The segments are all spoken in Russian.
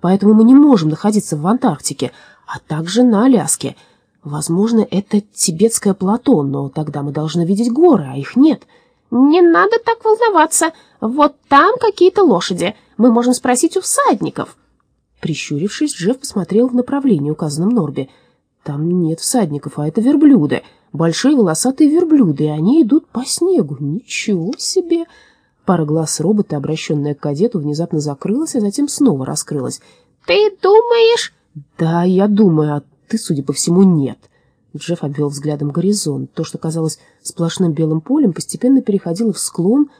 поэтому мы не можем находиться в Антарктике, а также на Аляске. Возможно, это тибетское плато, но тогда мы должны видеть горы, а их нет». «Не надо так волноваться. Вот там какие-то лошади. Мы можем спросить у всадников». Прищурившись, Джефф посмотрел в направлении, указанном Норби. «Там нет всадников, а это верблюды. Большие волосатые верблюды, и они идут по снегу. Ничего себе!» Пара глаз робота, обращенная к кадету, внезапно закрылась, а затем снова раскрылась. «Ты думаешь?» «Да, я думаю, а ты, судя по всему, нет». Джефф обвел взглядом горизонт. То, что казалось сплошным белым полем, постепенно переходило в склон,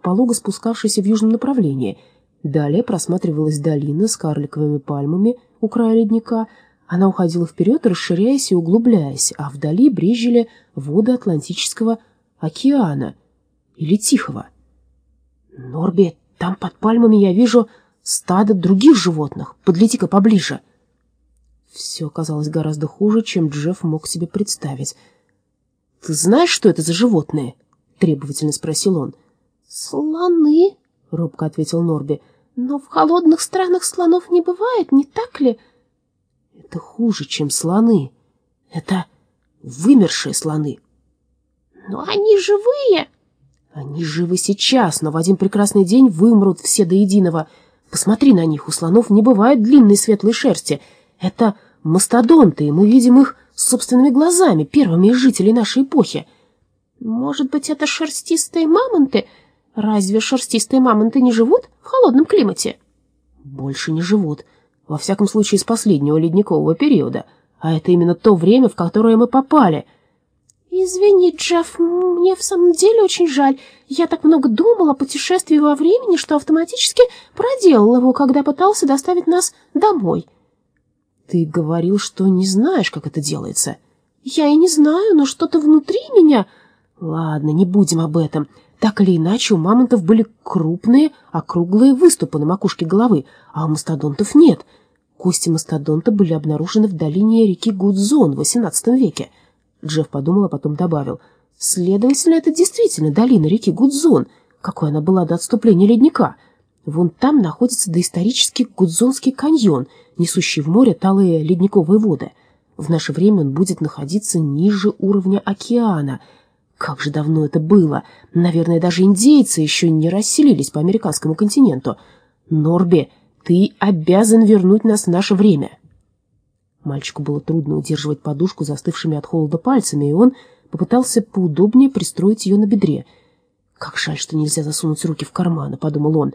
полого спускавшийся в южном направлении. Далее просматривалась долина с карликовыми пальмами у края ледника. Она уходила вперед, расширяясь и углубляясь, а вдали брезжили воды Атлантического океана или Тихого. «Норби, там под пальмами я вижу стадо других животных. Подлети-ка поближе». Все оказалось гораздо хуже, чем Джефф мог себе представить. «Ты знаешь, что это за животные?» — требовательно спросил он. «Слоны», — робко ответил Норби. «Но в холодных странах слонов не бывает, не так ли?» «Это хуже, чем слоны. Это вымершие слоны». «Но они живые!» «Они живы сейчас, но в один прекрасный день вымрут все до единого. Посмотри на них, у слонов не бывает длинной светлой шерсти. Это мастодонты, и мы видим их собственными глазами, первыми из жителей нашей эпохи. Может быть, это шерстистые мамонты? Разве шерстистые мамонты не живут в холодном климате? Больше не живут. Во всяком случае, с последнего ледникового периода. А это именно то время, в которое мы попали. Извини, Джефф, мне в самом деле очень жаль. Я так много думал о путешествии во времени, что автоматически проделал его, когда пытался доставить нас домой. Ты говорил, что не знаешь, как это делается. Я и не знаю, но что-то внутри меня... Ладно, не будем об этом. Так или иначе, у мамонтов были крупные, округлые выступы на макушке головы, а у мастодонтов нет. Кости мастодонта были обнаружены в долине реки Гудзон в XVIII веке. Джефф подумал, а потом добавил. Следовательно, это действительно долина реки Гудзон, какой она была до отступления ледника. Вон там находится доисторический Гудзонский каньон — несущий в море талые ледниковые воды. В наше время он будет находиться ниже уровня океана. Как же давно это было! Наверное, даже индейцы еще не расселились по американскому континенту. Норби, ты обязан вернуть нас в наше время. Мальчику было трудно удерживать подушку застывшими от холода пальцами, и он попытался поудобнее пристроить ее на бедре. «Как жаль, что нельзя засунуть руки в карманы», — подумал он.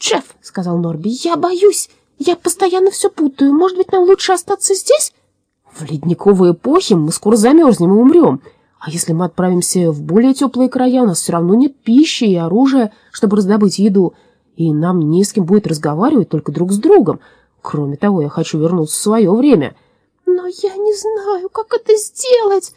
«Джефф», — сказал Норби, — «я боюсь». Я постоянно все путаю. Может быть, нам лучше остаться здесь? В ледниковой эпохе мы скоро замерзнем и умрем. А если мы отправимся в более теплые края, у нас все равно нет пищи и оружия, чтобы раздобыть еду. И нам не с кем будет разговаривать, только друг с другом. Кроме того, я хочу вернуться в свое время. Но я не знаю, как это сделать.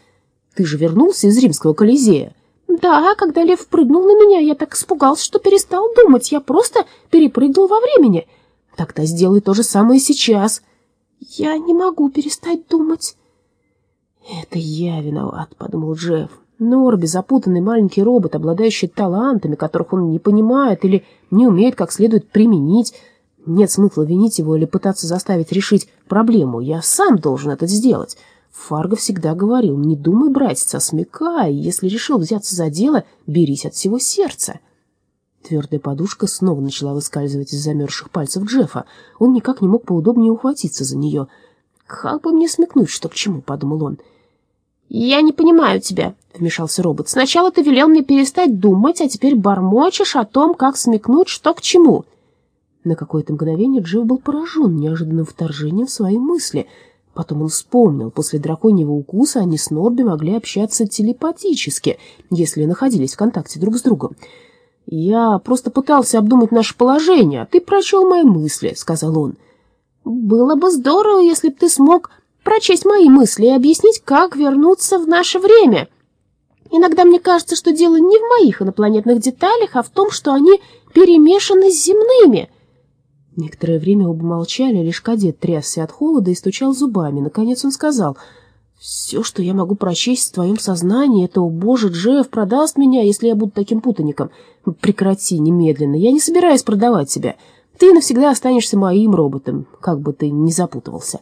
Ты же вернулся из римского колизея. Да, когда лев прыгнул на меня, я так испугался, что перестал думать. Я просто перепрыгнул во времени. Тогда сделай то же самое сейчас. Я не могу перестать думать. Это я виноват, подумал Джефф. Норби, запутанный маленький робот, обладающий талантами, которых он не понимает или не умеет как следует применить. Нет смысла винить его или пытаться заставить решить проблему. Я сам должен это сделать. Фарго всегда говорил, не думай, братец, а смекай. Если решил взяться за дело, берись от всего сердца. Твердая подушка снова начала выскальзывать из замерзших пальцев Джеффа. Он никак не мог поудобнее ухватиться за нее. «Как бы мне смекнуть, что к чему?» — подумал он. «Я не понимаю тебя», — вмешался робот. «Сначала ты велел мне перестать думать, а теперь бормочешь о том, как смекнуть, что к чему». На какое-то мгновение Джефф был поражен неожиданным вторжением в свои мысли. Потом он вспомнил, после драконьего укуса они с Норби могли общаться телепатически, если находились в контакте друг с другом. «Я просто пытался обдумать наше положение, а ты прочел мои мысли», — сказал он. «Было бы здорово, если бы ты смог прочесть мои мысли и объяснить, как вернуться в наше время. Иногда мне кажется, что дело не в моих инопланетных деталях, а в том, что они перемешаны с земными». Некоторое время оба молчали, лишь кадет трясся от холода и стучал зубами. Наконец он сказал — все, что я могу прочесть в твоем сознании, это, о боже, Джефф продаст меня, если я буду таким путаником. Прекрати немедленно, я не собираюсь продавать тебя. Ты навсегда останешься моим роботом, как бы ты ни запутывался.